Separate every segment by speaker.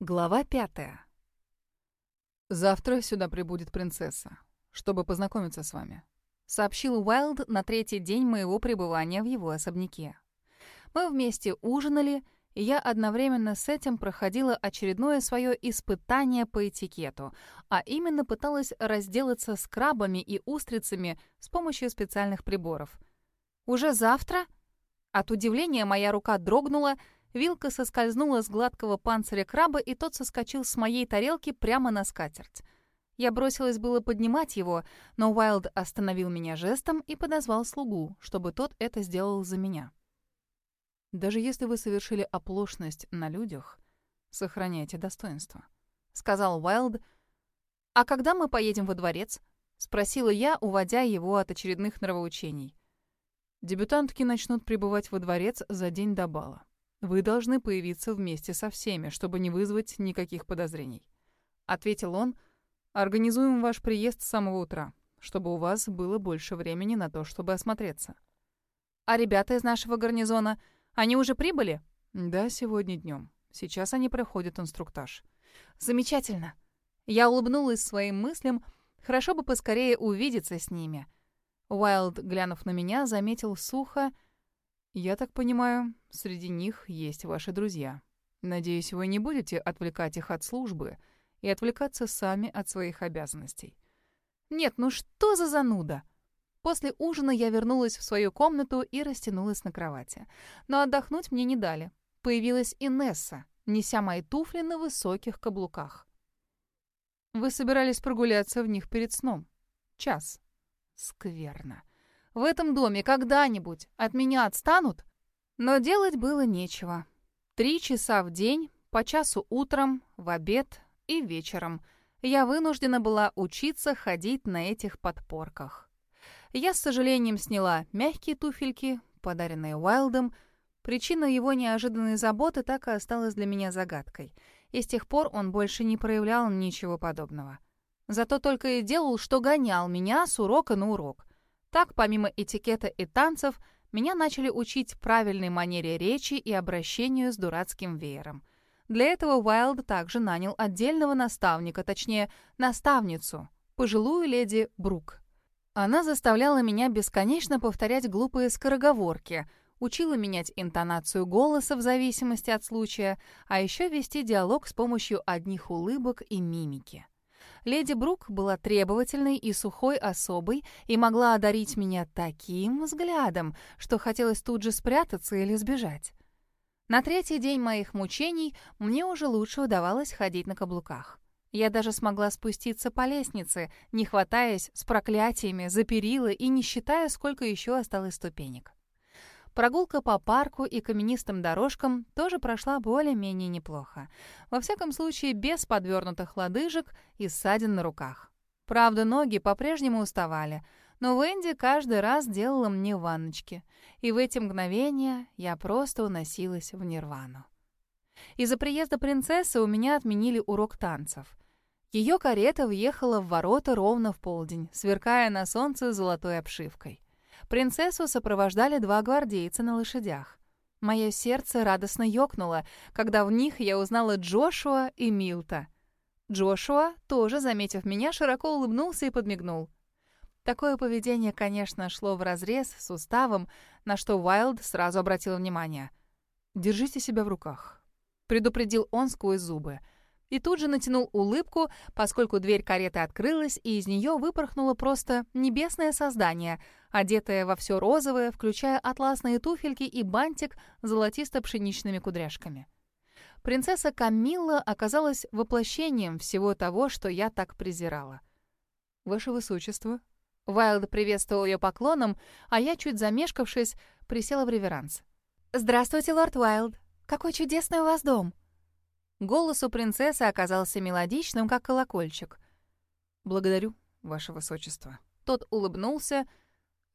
Speaker 1: Глава пятая.
Speaker 2: «Завтра сюда прибудет принцесса, чтобы познакомиться с вами», —
Speaker 1: сообщил Уайлд на третий день моего пребывания в его особняке. Мы вместе ужинали, и я одновременно с этим проходила очередное свое испытание по этикету, а именно пыталась разделаться с крабами и устрицами с помощью специальных приборов. «Уже завтра?» От удивления моя рука дрогнула — Вилка соскользнула с гладкого панциря краба, и тот соскочил с моей тарелки прямо на скатерть. Я бросилась было поднимать его, но Уайлд остановил меня жестом и подозвал слугу, чтобы тот это сделал за меня.
Speaker 2: «Даже если вы совершили оплошность на людях, сохраняйте достоинство», —
Speaker 1: сказал Уайлд. «А когда мы поедем во дворец?» — спросила я, уводя его от очередных нравоучений.
Speaker 2: «Дебютантки начнут прибывать во дворец за день до бала. Вы должны появиться вместе со всеми, чтобы не вызвать никаких подозрений. Ответил он, организуем ваш приезд с самого утра, чтобы у вас было больше времени на то, чтобы осмотреться.
Speaker 1: А ребята из нашего гарнизона, они уже прибыли?
Speaker 2: Да, сегодня днем. Сейчас они проходят инструктаж.
Speaker 1: Замечательно. Я улыбнулась своим мыслям, хорошо бы поскорее увидеться с ними. Уайлд, глянув на меня, заметил сухо,
Speaker 2: «Я так понимаю, среди них есть ваши друзья. Надеюсь, вы не будете отвлекать их от службы и отвлекаться сами от своих обязанностей».
Speaker 1: «Нет, ну что за зануда?» После ужина я вернулась в свою комнату и растянулась на кровати. Но отдохнуть мне не дали. Появилась Инесса, неся мои туфли на высоких каблуках.
Speaker 2: «Вы собирались прогуляться в них перед сном. Час».
Speaker 1: «Скверно. В этом доме когда-нибудь от меня отстанут? Но делать было нечего. Три часа в день, по часу утром, в обед и вечером. Я вынуждена была учиться ходить на этих подпорках. Я с сожалением сняла мягкие туфельки, подаренные Уайлдом. Причина его неожиданной заботы так и осталась для меня загадкой. И с тех пор он больше не проявлял ничего подобного. Зато только и делал, что гонял меня с урока на урок. Так, помимо этикета и танцев, меня начали учить правильной манере речи и обращению с дурацким веером. Для этого Уайлд также нанял отдельного наставника, точнее, наставницу, пожилую леди Брук. Она заставляла меня бесконечно повторять глупые скороговорки, учила менять интонацию голоса в зависимости от случая, а еще вести диалог с помощью одних улыбок и мимики. Леди Брук была требовательной и сухой особой и могла одарить меня таким взглядом, что хотелось тут же спрятаться или сбежать. На третий день моих мучений мне уже лучше удавалось ходить на каблуках. Я даже смогла спуститься по лестнице, не хватаясь с проклятиями за перила и не считая, сколько еще осталось ступенек. Прогулка по парку и каменистым дорожкам тоже прошла более-менее неплохо. Во всяком случае, без подвернутых лодыжек и ссадин на руках. Правда, ноги по-прежнему уставали, но Венди каждый раз делала мне ванночки, и в эти мгновения я просто уносилась в нирвану. Из-за приезда принцессы у меня отменили урок танцев. Ее карета въехала в ворота ровно в полдень, сверкая на солнце золотой обшивкой. Принцессу сопровождали два гвардейца на лошадях. Мое сердце радостно ёкнуло, когда в них я узнала Джошуа и Милта. Джошуа, тоже заметив меня, широко улыбнулся и подмигнул. Такое поведение, конечно, шло вразрез с уставом, на что Уайлд сразу обратил внимание.
Speaker 2: «Держите себя в руках», —
Speaker 1: предупредил он сквозь зубы — и тут же натянул улыбку, поскольку дверь кареты открылась, и из нее выпорхнуло просто небесное создание, одетое во все розовое, включая атласные туфельки и бантик с золотисто-пшеничными кудряшками. Принцесса Камилла оказалась воплощением всего того, что я так презирала.
Speaker 2: «Ваше Высочество».
Speaker 1: Вайлд приветствовал ее поклоном, а я, чуть замешкавшись, присела в реверанс. «Здравствуйте, лорд Уайлд. Какой чудесный у вас дом!» Голос у принцессы оказался мелодичным, как колокольчик.
Speaker 2: «Благодарю, ваше высочество».
Speaker 1: Тот улыбнулся.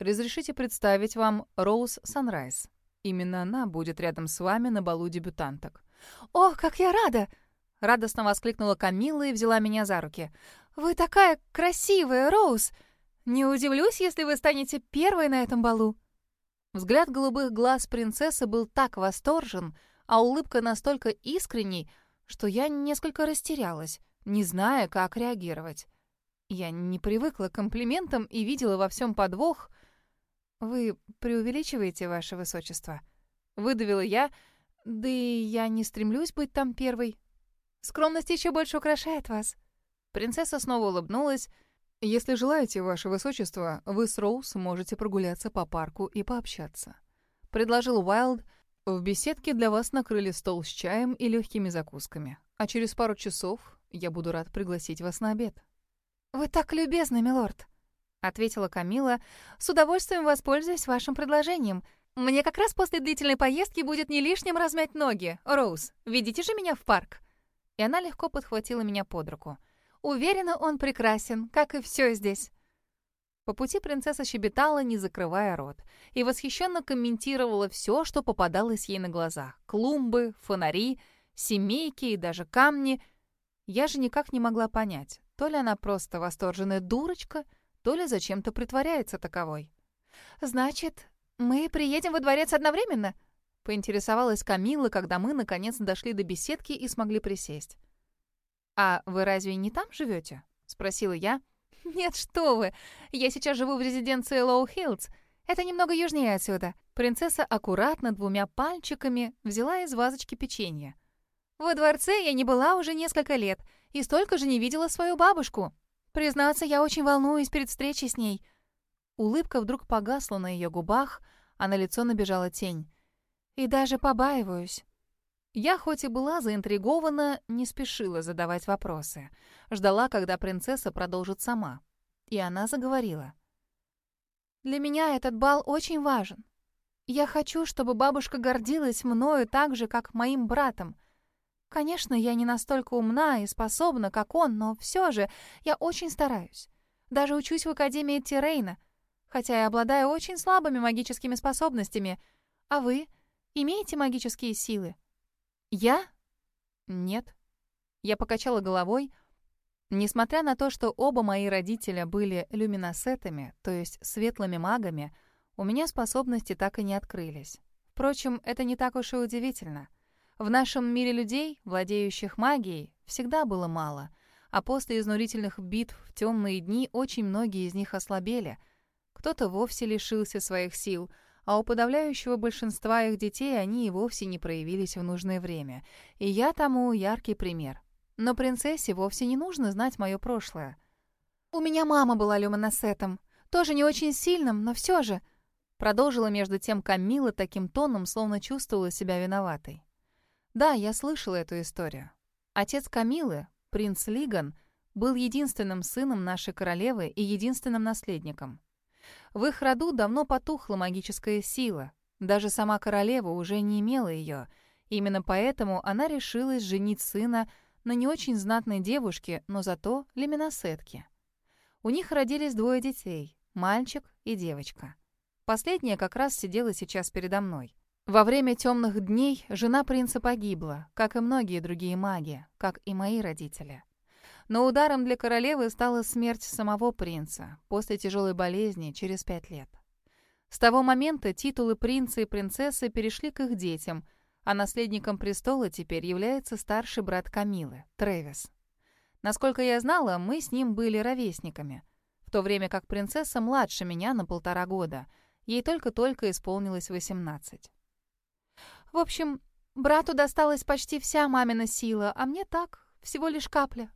Speaker 2: «Разрешите представить вам Роуз Санрайз. Именно она будет рядом с вами на балу дебютанток».
Speaker 1: «О, как я рада!» Радостно воскликнула Камилла и взяла меня за руки. «Вы такая красивая, Роуз! Не удивлюсь, если вы станете первой на этом балу». Взгляд голубых глаз принцессы был так восторжен, а улыбка настолько искренней, что я несколько растерялась, не зная, как реагировать. Я не привыкла к комплиментам и видела во всем подвох. «Вы преувеличиваете, ваше высочество?» Выдавила я, да и я не стремлюсь быть там первой. Скромность еще больше украшает вас. Принцесса снова улыбнулась. «Если желаете, ваше высочество, вы с Роуз можете прогуляться по парку и пообщаться», — предложил Уайлд, — в беседке для вас накрыли стол с чаем и легкими закусками, а через пару часов я буду рад пригласить вас на обед». «Вы так любезны, милорд», — ответила Камила. «С удовольствием воспользуюсь вашим предложением. Мне как раз после длительной поездки будет не лишним размять ноги. Роуз, ведите же меня в парк». И она легко подхватила меня под руку. «Уверена, он прекрасен, как и все здесь». По пути принцесса щебетала, не закрывая рот, и восхищенно комментировала все, что попадалось ей на глаза. Клумбы, фонари, семейки и даже камни. Я же никак не могла понять, то ли она просто восторженная дурочка, то ли зачем-то притворяется таковой. «Значит, мы приедем во дворец одновременно?» — поинтересовалась Камила, когда мы, наконец, дошли до беседки и смогли присесть. «А вы разве не там живете?» — спросила я, «Нет, что вы! Я сейчас живу в резиденции Лоу-Хиллз. Это немного южнее отсюда». Принцесса аккуратно двумя пальчиками взяла из вазочки печенье. «Во дворце я не была уже несколько лет и столько же не видела свою бабушку. Признаться, я очень волнуюсь перед встречей с ней». Улыбка вдруг погасла на ее губах, а на лицо набежала тень. «И даже побаиваюсь». Я хоть и была заинтригована, не спешила задавать вопросы. Ждала, когда принцесса продолжит сама. И она заговорила. «Для меня этот бал очень важен. Я хочу, чтобы бабушка гордилась мною так же, как моим братом. Конечно, я не настолько умна и способна, как он, но все же я очень стараюсь. Даже учусь в Академии Тирейна, хотя и обладаю очень слабыми магическими способностями. А вы имеете магические силы?» «Я? Нет». Я покачала головой. Несмотря на то, что оба мои родителя были люминосетами, то есть светлыми магами, у меня способности так и не открылись. Впрочем, это не так уж и удивительно. В нашем мире людей, владеющих магией, всегда было мало, а после изнурительных битв в темные дни очень многие из них ослабели. Кто-то вовсе лишился своих сил — а у подавляющего большинства их детей они и вовсе не проявились в нужное время. И я тому яркий пример. Но принцессе вовсе не нужно знать мое прошлое. «У меня мама была люминосетом. Тоже не очень сильным, но все же...» Продолжила между тем Камила таким тоном, словно чувствовала себя виноватой. «Да, я слышала эту историю. Отец Камилы, принц Лиган, был единственным сыном нашей королевы и единственным наследником. В их роду давно потухла магическая сила. Даже сама королева уже не имела ее. Именно поэтому она решилась женить сына на не очень знатной девушке, но зато лиминосетке. У них родились двое детей — мальчик и девочка. Последняя как раз сидела сейчас передо мной. Во время темных дней жена принца погибла, как и многие другие маги, как и мои родители. Но ударом для королевы стала смерть самого принца после тяжелой болезни через пять лет. С того момента титулы принца и принцессы перешли к их детям, а наследником престола теперь является старший брат Камилы, Трэвис. Насколько я знала, мы с ним были ровесниками, в то время как принцесса младше меня на полтора года, ей только-только исполнилось 18. В общем, брату досталась почти вся мамина сила, а мне так, всего лишь капля.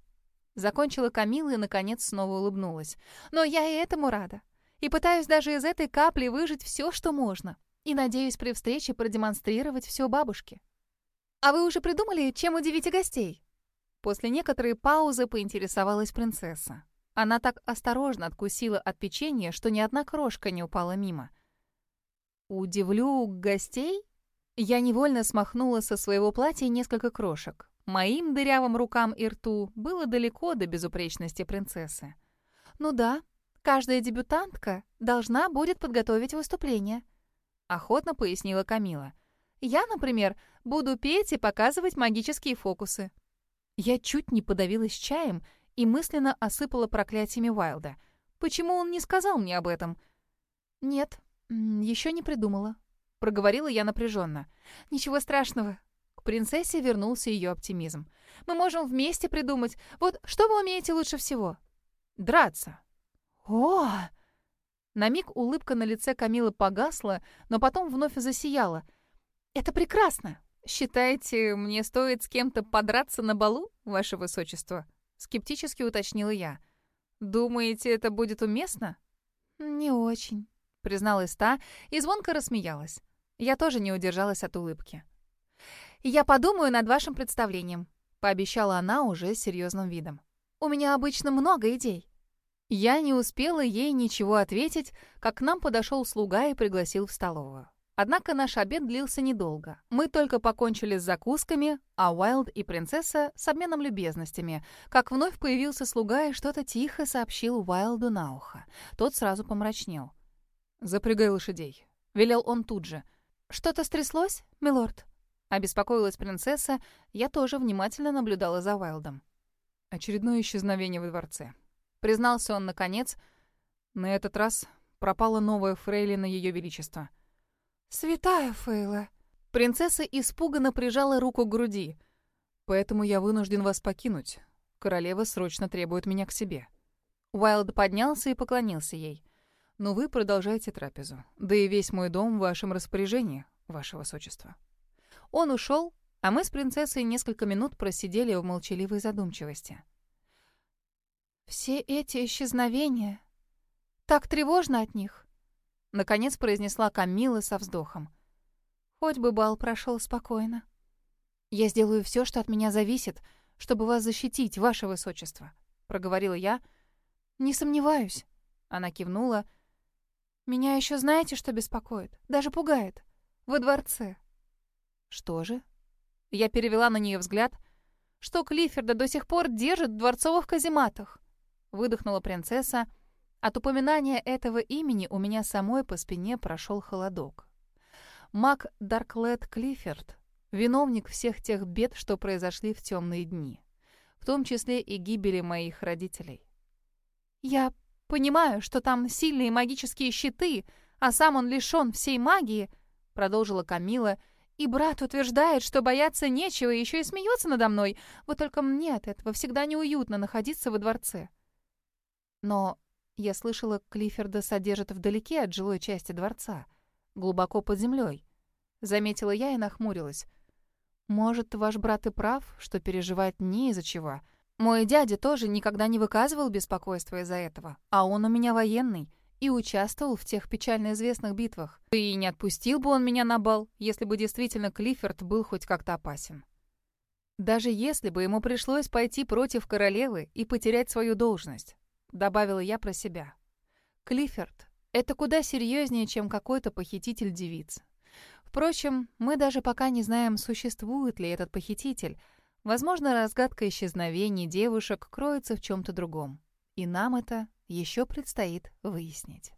Speaker 1: Закончила Камила и, наконец, снова улыбнулась. «Но я и этому рада. И пытаюсь даже из этой капли выжить все, что можно. И надеюсь при встрече продемонстрировать все бабушке». «А вы уже придумали, чем удивите гостей?» После некоторой паузы поинтересовалась принцесса. Она так осторожно откусила от печенья, что ни одна крошка не упала мимо. «Удивлю гостей?» Я невольно смахнула со своего платья несколько крошек. Моим дырявым рукам и рту было далеко до безупречности принцессы. «Ну да, каждая дебютантка должна будет подготовить выступление», — охотно пояснила Камила. «Я, например, буду петь и показывать магические фокусы». Я чуть не подавилась чаем и мысленно осыпала проклятиями Уайлда. Почему он не сказал мне об этом? «Нет, еще не придумала», — проговорила я напряженно. «Ничего страшного, принцессе вернулся ее оптимизм. «Мы можем вместе придумать. Вот что вы умеете лучше всего?» «Драться». «О!» На миг улыбка на лице Камилы погасла, но потом вновь засияла. «Это прекрасно! Считаете, мне стоит с кем-то подраться на балу, ваше высочество?» Скептически уточнила я. «Думаете, это будет уместно?» «Не очень», — призналась та и звонко рассмеялась. Я тоже не удержалась от улыбки. «Я подумаю над вашим представлением», — пообещала она уже с серьезным видом. «У меня обычно много идей». Я не успела ей ничего ответить, как к нам подошел слуга и пригласил в столовую. Однако наш обед длился недолго. Мы только покончили с закусками, а Уайлд и принцесса с обменом любезностями. Как вновь появился слуга и что-то тихо сообщил Уайлду на ухо. Тот сразу помрачнел. «Запрягай лошадей», — велел он тут же. «Что-то стряслось, милорд?» Обеспокоилась принцесса. Я тоже внимательно наблюдала за Уайлдом.
Speaker 2: Очередное исчезновение во дворце. Признался он наконец. На этот раз пропала новая фрейлина Ее Величества.
Speaker 1: «Святая Фейла!» Принцесса испуганно прижала руку к груди.
Speaker 2: «Поэтому я вынужден вас покинуть. Королева срочно требует меня к себе».
Speaker 1: Уайлд поднялся и поклонился ей.
Speaker 2: «Но вы продолжайте трапезу. Да и весь мой дом в вашем распоряжении, ваше высочество».
Speaker 1: Он ушел, а мы с принцессой несколько минут просидели в молчаливой задумчивости. «Все эти исчезновения... Так тревожно от них!» Наконец произнесла Камила со вздохом. «Хоть бы бал прошел спокойно. Я сделаю все, что от меня зависит, чтобы вас защитить, ваше высочество», — проговорила я. «Не сомневаюсь», — она кивнула. «Меня еще знаете, что беспокоит? Даже пугает. Во дворце». «Что же?» Я перевела на нее взгляд. «Что Клиффорда до сих пор держит в дворцовых казематах?» выдохнула принцесса. От упоминания этого имени у меня самой по спине прошел холодок. Мак Дарклет Клиффорд — виновник всех тех бед, что произошли в темные дни, в том числе и гибели моих родителей. «Я понимаю, что там сильные магические щиты, а сам он лишён всей магии», — продолжила Камила, «и брат утверждает, что бояться нечего и еще и смеется надо мной. Вот только мне от этого всегда неуютно находиться во дворце. Но я слышала, Клиффорда содержат вдалеке от жилой части дворца, глубоко под землей. Заметила я и нахмурилась. Может, ваш брат и прав, что переживать не из-за чего. Мой дядя тоже никогда не выказывал беспокойства из-за этого, а он у меня военный и участвовал в тех печально известных битвах. И не отпустил бы он меня на бал, если бы действительно Клиффорд был хоть как-то опасен. Даже если бы ему пришлось пойти против королевы и потерять свою должность добавила я про себя. Клиффорд — это куда серьезнее, чем какой-то похититель девиц. Впрочем, мы даже пока не знаем, существует ли этот похититель. Возможно, разгадка исчезновений девушек кроется в чем-то другом. И нам это еще предстоит выяснить.